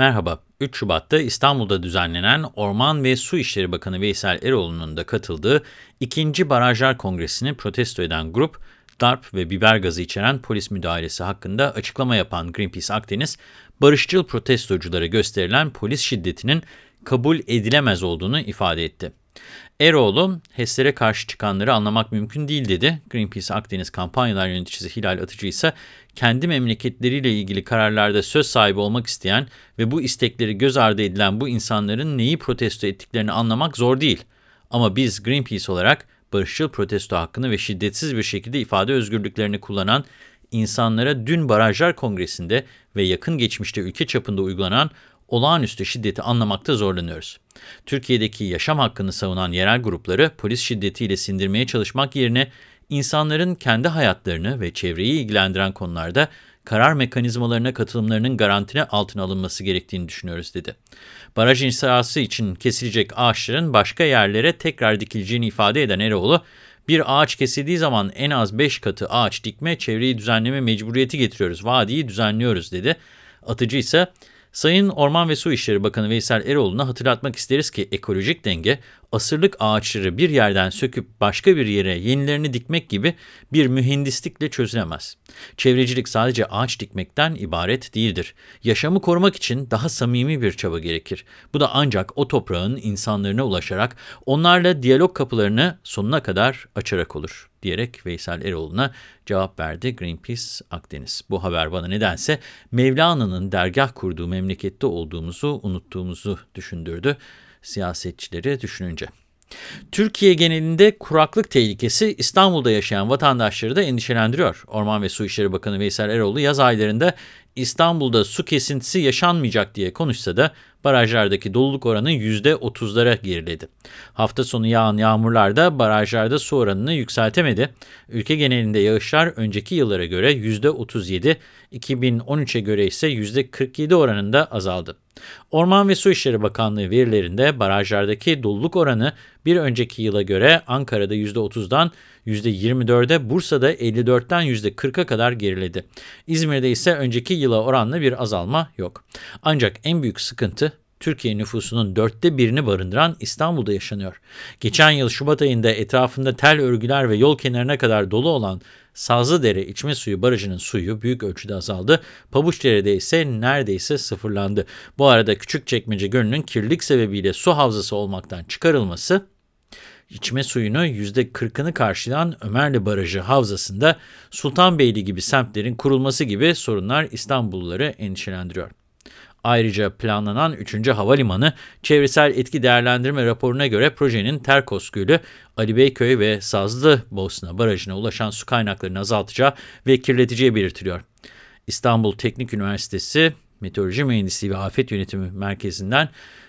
Merhaba, 3 Şubat'ta İstanbul'da düzenlenen Orman ve Su İşleri Bakanı Veysel Eroğlu'nun da katıldığı 2. Barajlar Kongresi'ni protesto eden grup, darp ve biber gazı içeren polis müdahalesi hakkında açıklama yapan Greenpeace Akdeniz, barışçıl protestoculara gösterilen polis şiddetinin kabul edilemez olduğunu ifade etti. Eroğlu, HES'lere karşı çıkanları anlamak mümkün değil dedi. Greenpeace Akdeniz kampanyalar yöneticisi Hilal Atıcı ise kendi memleketleriyle ilgili kararlarda söz sahibi olmak isteyen ve bu istekleri göz ardı edilen bu insanların neyi protesto ettiklerini anlamak zor değil. Ama biz Greenpeace olarak barışçıl protesto hakkını ve şiddetsiz bir şekilde ifade özgürlüklerini kullanan insanlara dün Barajlar Kongresi'nde ve yakın geçmişte ülke çapında uygulanan olağanüstü şiddeti anlamakta zorlanıyoruz. Türkiye'deki yaşam hakkını savunan yerel grupları polis şiddetiyle sindirmeye çalışmak yerine insanların kendi hayatlarını ve çevreyi ilgilendiren konularda karar mekanizmalarına katılımlarının garantine altına alınması gerektiğini düşünüyoruz dedi. Baraj inşası için kesilecek ağaçların başka yerlere tekrar dikileceğini ifade eden Eroğlu, bir ağaç kesildiği zaman en az 5 katı ağaç dikme, çevreyi düzenleme mecburiyeti getiriyoruz, vadiyi düzenliyoruz dedi. Atıcı ise Sayın Orman ve Su İşleri Bakanı Veysel Eroğlu'na hatırlatmak isteriz ki ekolojik denge, asırlık ağaçları bir yerden söküp başka bir yere yenilerini dikmek gibi bir mühendislikle çözülemez. Çevrecilik sadece ağaç dikmekten ibaret değildir. Yaşamı korumak için daha samimi bir çaba gerekir. Bu da ancak o toprağın insanlarına ulaşarak onlarla diyalog kapılarını sonuna kadar açarak olur diyerek Veysel Eroğlu'na cevap verdi Greenpeace Akdeniz. Bu haber bana nedense Mevlana'nın dergah kurduğu memlekette olduğumuzu unuttuğumuzu düşündürdü siyasetçileri düşününce. Türkiye genelinde kuraklık tehlikesi İstanbul'da yaşayan vatandaşları da endişelendiriyor. Orman ve Su İşleri Bakanı Veysel Eroğlu yaz aylarında İstanbul'da su kesintisi yaşanmayacak diye konuşsa da barajlardaki doluluk oranı %30'lara geriledi. Hafta sonu yağan yağmurlar da barajlarda su oranını yükseltemedi. Ülke genelinde yağışlar önceki yıllara göre %37, 2013'e göre ise %47 oranında azaldı. Orman ve Su İşleri Bakanlığı verilerinde barajlardaki doluluk oranı bir önceki yıla göre Ankara'da %30'dan %24'e, Bursa'da 54'ten %40'a kadar geriledi. İzmir'de ise önceki yıla oranla bir azalma yok. Ancak en büyük sıkıntı Türkiye nüfusunun dörtte birini barındıran İstanbul'da yaşanıyor. Geçen yıl Şubat ayında etrafında tel örgüler ve yol kenarına kadar dolu olan Sazlıdere içme suyu barajının suyu büyük ölçüde azaldı. Pabuçdere'de ise neredeyse sıfırlandı. Bu arada Küçükçekmece Gölü'nün kirlilik sebebiyle su havzası olmaktan çıkarılması içme suyunu %40'ını karşılayan Ömerli Barajı havzasında Sultanbeyli gibi semtlerin kurulması gibi sorunlar İstanbulluları endişelendiriyor. Ayrıca planlanan 3. havalimanı çevresel etki değerlendirme raporuna göre projenin Terkos Gölü, Ali Beyköy ve Sazlı Bosna barajına ulaşan su kaynaklarını azaltacağı ve kirleteceği belirtiliyor. İstanbul Teknik Üniversitesi Meteoroloji Mühendisliği ve Afet Yönetimi Merkezi'nden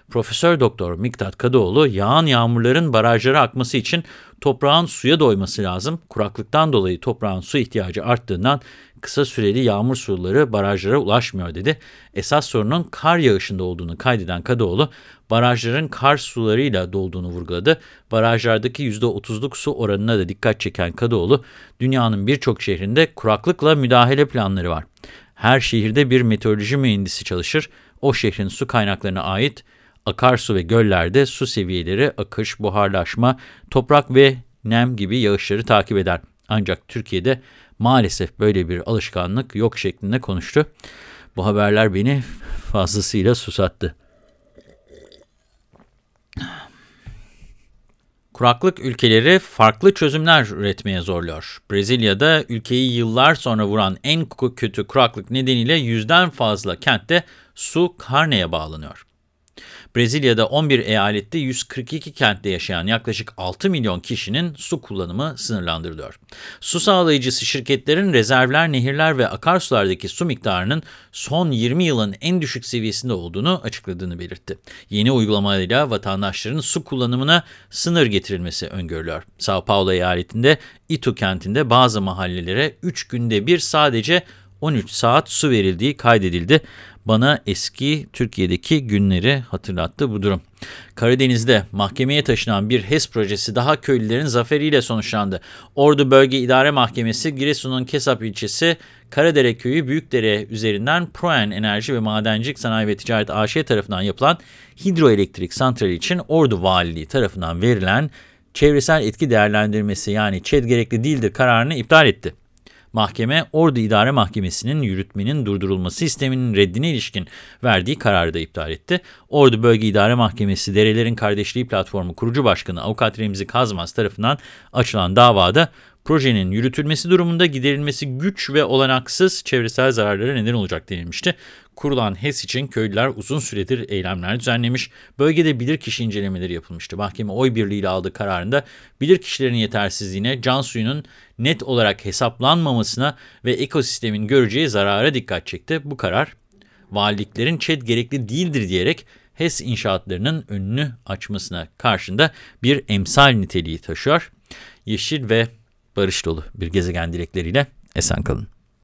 Profesör Doktor Miktat Kadıoğlu, yağan yağmurların barajlara akması için toprağın suya doyması lazım. Kuraklıktan dolayı toprağın su ihtiyacı arttığından kısa süreli yağmur suları barajlara ulaşmıyor dedi. Esas sorunun kar yağışında olduğunu kaydeden Kadıoğlu, barajların kar sularıyla dolduğunu vurguladı. Barajlardaki %30'luk su oranına da dikkat çeken Kadıoğlu, dünyanın birçok şehrinde kuraklıkla müdahale planları var. Her şehirde bir meteoroloji mühendisi çalışır. O şehrin su kaynaklarına ait akarsu ve göllerde su seviyeleri, akış, buharlaşma, toprak ve nem gibi yağışları takip eder. Ancak Türkiye'de maalesef böyle bir alışkanlık yok şeklinde konuştu. Bu haberler beni fazlasıyla susattı. Kuraklık ülkeleri farklı çözümler üretmeye zorluyor. Brezilya'da ülkeyi yıllar sonra vuran en kötü kuraklık nedeniyle yüzden fazla kentte su karneye bağlanıyor. Brezilya'da 11 eyalette 142 kentte yaşayan yaklaşık 6 milyon kişinin su kullanımı sınırlandırılıyor. Su sağlayıcısı şirketlerin rezervler, nehirler ve akarsulardaki su miktarının son 20 yılın en düşük seviyesinde olduğunu açıkladığını belirtti. Yeni uygulamayla vatandaşların su kullanımına sınır getirilmesi öngörülüyor. Sao Paulo eyaletinde Itu kentinde bazı mahallelere 3 günde bir sadece 13 saat su verildiği kaydedildi. Bana eski Türkiye'deki günleri hatırlattı bu durum. Karadeniz'de mahkemeye taşınan bir HES projesi daha köylülerin zaferiyle sonuçlandı. Ordu Bölge İdare Mahkemesi Giresun'un Kesap ilçesi Karadere Köyü Büyükdere üzerinden Proen Enerji ve Madencilik Sanayi ve Ticaret AŞ tarafından yapılan hidroelektrik santrali için Ordu Valiliği tarafından verilen çevresel etki değerlendirmesi yani ÇED gerekli değildir kararını iptal etti. Mahkeme, Ordu İdare Mahkemesi'nin yürütmenin durdurulması sisteminin reddine ilişkin verdiği kararı da iptal etti. Ordu Bölge İdare Mahkemesi Derelerin Kardeşliği Platformu kurucu başkanı Avukat Remzi Kazmaz tarafından açılan davada projenin yürütülmesi durumunda giderilmesi güç ve olanaksız çevresel zararlara neden olacak denilmişti. Kurulan HES için köylüler uzun süredir eylemler düzenlemiş, bölgede bilirkişi incelemeleri yapılmıştı. Mahkeme oy birliğiyle aldığı kararında bilirkişilerin yetersizliğine, can suyunun net olarak hesaplanmamasına ve ekosistemin göreceği zarara dikkat çekti. Bu karar, valiliklerin ÇED gerekli değildir diyerek HES inşaatlarının önünü açmasına karşında bir emsal niteliği taşıyor. Yeşil ve barış dolu bir gezegen dilekleriyle esen kalın.